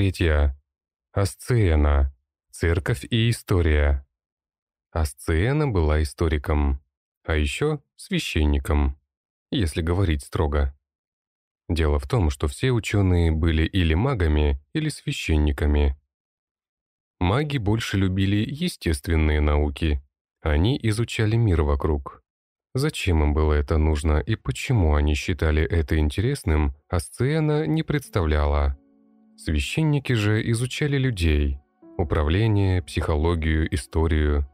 Глава 3. Асциена. Церковь и история. Асциена была историком, а еще священником, если говорить строго. Дело в том, что все ученые были или магами, или священниками. Маги больше любили естественные науки. Они изучали мир вокруг. Зачем им было это нужно и почему они считали это интересным, Асциена не представляла. Священники же изучали людей, управление, психологию, историю.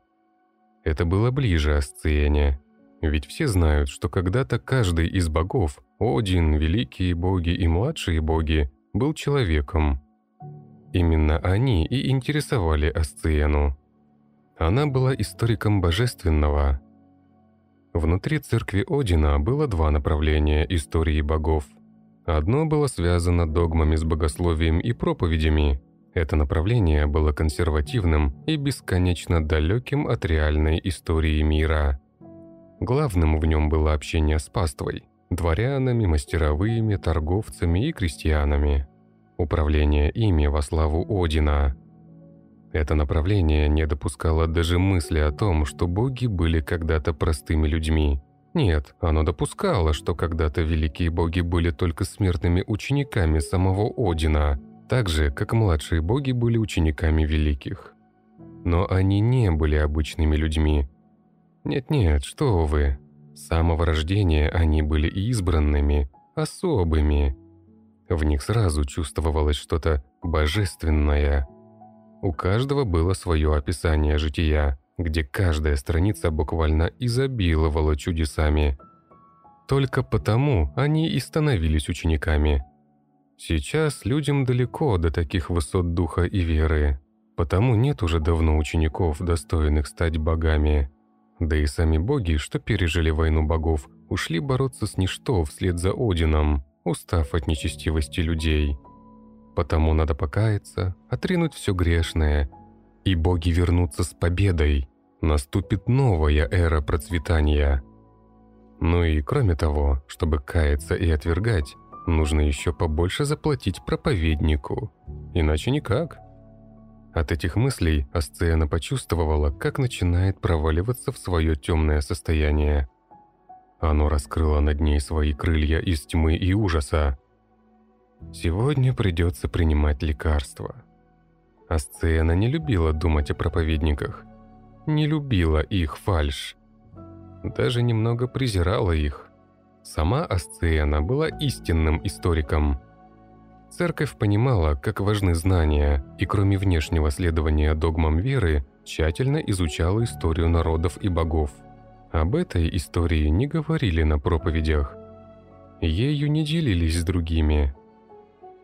Это было ближе Асциене, ведь все знают, что когда-то каждый из богов, Один, великие боги и младшие боги, был человеком. Именно они и интересовали Асциену. Она была историком божественного. Внутри церкви Одина было два направления истории богов – Одно было связано догмами с богословием и проповедями. Это направление было консервативным и бесконечно далеким от реальной истории мира. Главным в нем было общение с паствой, дворянами, мастеровыми, торговцами и крестьянами. Управление ими во славу Одина. Это направление не допускало даже мысли о том, что боги были когда-то простыми людьми – нет, оно допускало, что когда-то великие боги были только смертными учениками самого Одина, так же, как младшие боги были учениками великих. Но они не были обычными людьми. Нет-нет, что вы. С самого рождения они были избранными, особыми. В них сразу чувствовалось что-то божественное. У каждого было свое описание жития – где каждая страница буквально изобиловала чудесами. Только потому они и становились учениками. Сейчас людям далеко до таких высот духа и веры, потому нет уже давно учеников, достойных стать богами. Да и сами боги, что пережили войну богов, ушли бороться с ничто вслед за Одином, устав от нечестивости людей. Потому надо покаяться, отринуть все грешное и боги вернутся с победой. Наступит новая эра процветания. Ну и кроме того, чтобы каяться и отвергать, нужно еще побольше заплатить проповеднику. Иначе никак. От этих мыслей Асциена почувствовала, как начинает проваливаться в свое темное состояние. Оно раскрыло над ней свои крылья из тьмы и ужаса. Сегодня придется принимать лекарства. Асциена не любила думать о проповедниках, не любила их фальш. Даже немного презирала их. Сама Асциена была истинным историком. Церковь понимала, как важны знания, и кроме внешнего следования догмам веры, тщательно изучала историю народов и богов. Об этой истории не говорили на проповедях. Ею не делились с другими.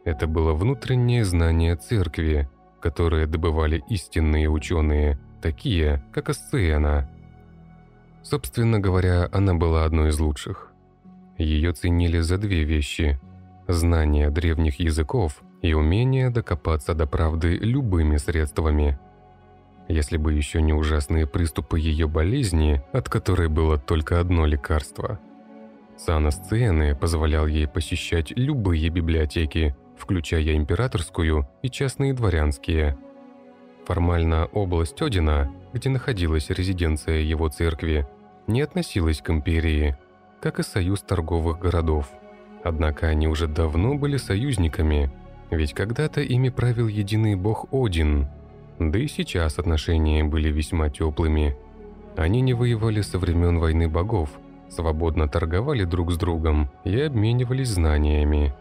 Это было внутреннее знание церкви, которое добывали истинные ученые, такие, как Асциена. Собственно говоря, она была одной из лучших. Ее ценили за две вещи – знание древних языков и умение докопаться до правды любыми средствами. Если бы еще не ужасные приступы ее болезни, от которой было только одно лекарство. Сан Асциены позволял ей посещать любые библиотеки, включая императорскую и частные дворянские. Формально область Одина, где находилась резиденция его церкви, не относилась к империи, как и союз торговых городов. Однако они уже давно были союзниками, ведь когда-то ими правил единый бог Один, да и сейчас отношения были весьма теплыми. Они не воевали со времен войны богов, свободно торговали друг с другом и обменивались знаниями.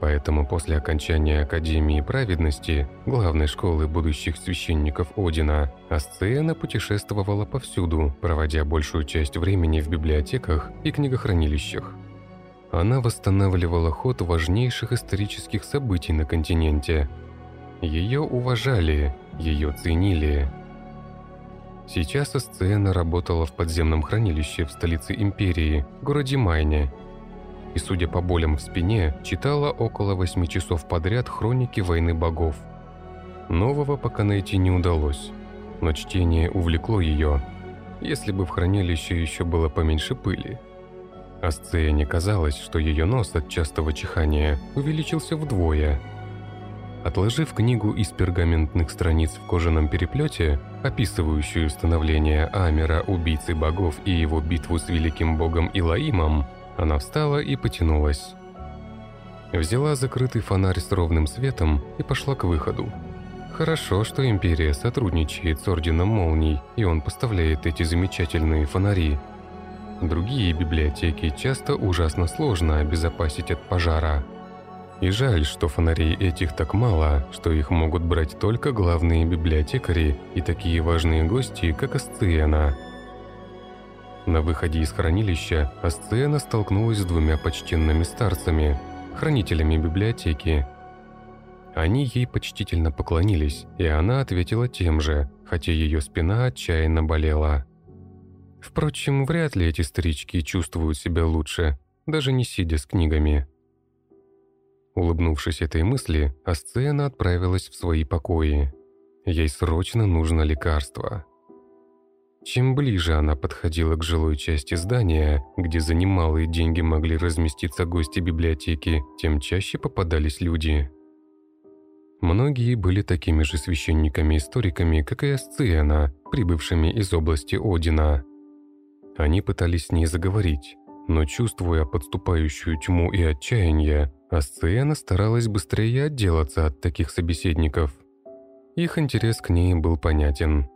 Поэтому после окончания Академии Праведности, главной школы будущих священников Одина, Асциена путешествовала повсюду, проводя большую часть времени в библиотеках и книгохранилищах. Она восстанавливала ход важнейших исторических событий на континенте. Ее уважали, ее ценили. Сейчас Асциена работала в подземном хранилище в столице империи, городе Майне, и, судя по болям в спине, читала около восьми часов подряд хроники войны богов. Нового пока найти не удалось, но чтение увлекло ее, если бы в хранилище еще было поменьше пыли. Асцене казалось, что ее нос от частого чихания увеличился вдвое. Отложив книгу из пергаментных страниц в кожаном переплете, описывающую становление Амера, убийцы богов и его битву с великим богом Илаимом, она встала и потянулась. Взяла закрытый фонарь с ровным светом и пошла к выходу. Хорошо, что Империя сотрудничает с Орденом Молний, и он поставляет эти замечательные фонари. Другие библиотеки часто ужасно сложно обезопасить от пожара – и жаль, что фонарей этих так мало, что их могут брать только главные библиотекари и такие важные гости, как Асциена. На выходе из хранилища Асциена столкнулась с двумя почтенными старцами, хранителями библиотеки. Они ей почтительно поклонились, и она ответила тем же, хотя ее спина отчаянно болела. Впрочем, вряд ли эти старички чувствуют себя лучше, даже не сидя с книгами. Улыбнувшись этой мысли, Асцена отправилась в свои покои. Ей срочно нужно лекарство. Чем ближе она подходила к жилой части здания, где за немалые деньги могли разместиться гости библиотеки, тем чаще попадались люди. Многие были такими же священниками-историками, как и Асциена, прибывшими из области Одина. Они пытались с ней заговорить, но чувствуя подступающую тьму и отчаяние, Асциена старалась быстрее отделаться от таких собеседников. Их интерес к ней был понятен.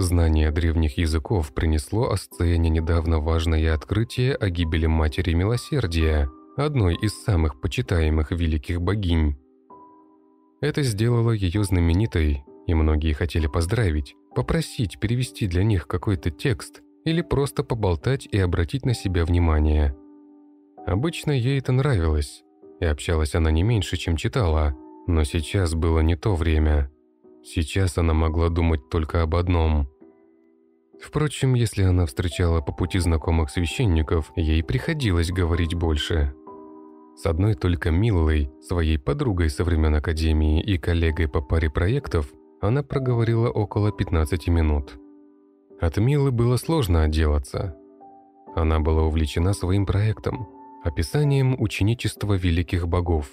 Знание древних языков принесло Асциене недавно важное открытие о гибели Матери Милосердия, одной из самых почитаемых великих богинь. Это сделало ее знаменитой, и многие хотели поздравить, попросить перевести для них какой-то текст или просто поболтать и обратить на себя внимание. Обычно ей это нравилось, и общалась она не меньше, чем читала, но сейчас было не то время. Сейчас она могла думать только об одном. Впрочем, если она встречала по пути знакомых священников, ей приходилось говорить больше. С одной только Миллой, своей подругой со времен Академии и коллегой по паре проектов, она проговорила около 15 минут. От Милы было сложно отделаться. Она была увлечена своим проектом – описанием ученичества великих богов.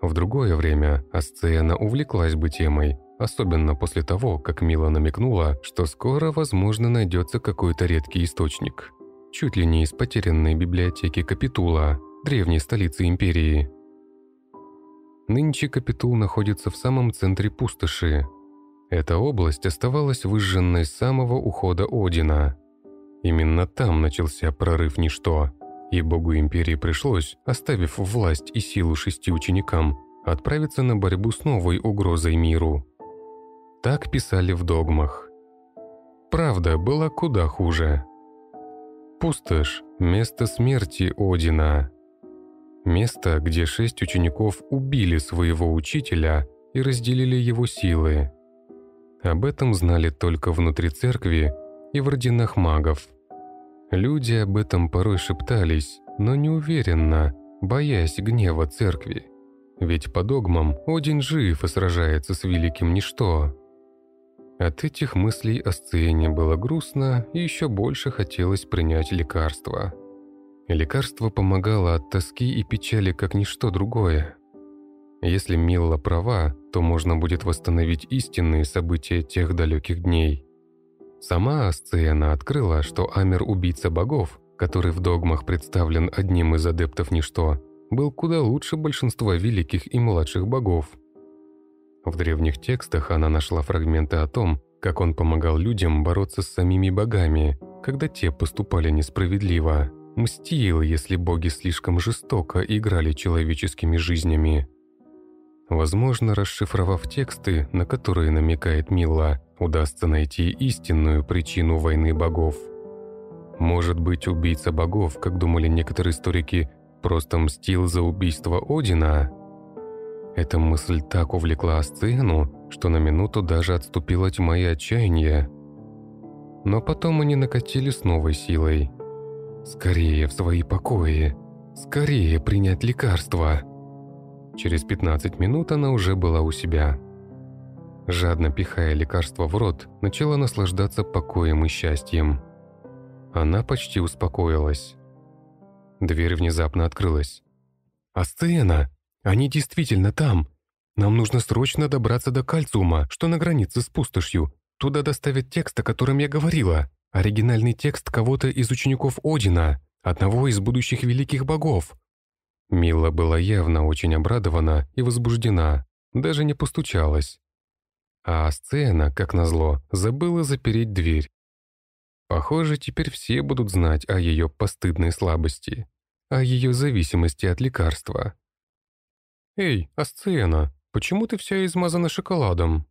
В другое время Асциена увлеклась бы темой, особенно после того, как Мила намекнула, что скоро, возможно, найдется какой-то редкий источник. Чуть ли не из потерянной библиотеки Капитула, древней столицы империи. Нынче Капитул находится в самом центре пустоши. Эта область оставалась выжженной с самого ухода Одина. Именно там начался прорыв ничто – и богу империи пришлось, оставив власть и силу шести ученикам, отправиться на борьбу с новой угрозой миру. Так писали в догмах. Правда была куда хуже. Пустошь – место смерти Одина. Место, где шесть учеников убили своего учителя и разделили его силы. Об этом знали только внутри церкви и в орденах магов – Люди об этом порой шептались, но неуверенно, боясь гнева церкви. Ведь по догмам Один жив и сражается с великим ничто. От этих мыслей о было грустно и еще больше хотелось принять лекарство. лекарство помогало от тоски и печали как ничто другое. Если Милла права, то можно будет восстановить истинные события тех далеких дней. Сама Асциена открыла, что Амер – убийца богов, который в догмах представлен одним из адептов ничто, был куда лучше большинства великих и младших богов. В древних текстах она нашла фрагменты о том, как он помогал людям бороться с самими богами, когда те поступали несправедливо, мстил, если боги слишком жестоко играли человеческими жизнями. Возможно, расшифровав тексты, на которые намекает Мила, удастся найти истинную причину войны богов. Может быть, убийца богов, как думали некоторые историки, просто мстил за убийство Одина? Эта мысль так увлекла Асциену, что на минуту даже отступила тьма и отчаяние. Но потом они накатили с новой силой. «Скорее в свои покои! Скорее принять лекарство!» Через 15 минут она уже была у себя. Жадно пихая лекарство в рот, начала наслаждаться покоем и счастьем. Она почти успокоилась. Дверь внезапно открылась. «Асцена! Они действительно там! Нам нужно срочно добраться до Кальцума, что на границе с пустошью. Туда доставят текст, о котором я говорила. Оригинальный текст кого-то из учеников Одина, одного из будущих великих богов». Мила была явно очень обрадована и возбуждена, даже не постучалась. А сцена, как назло, забыла запереть дверь. Похоже, теперь все будут знать о ее постыдной слабости, о ее зависимости от лекарства. «Эй, Асцена, почему ты вся измазана шоколадом?»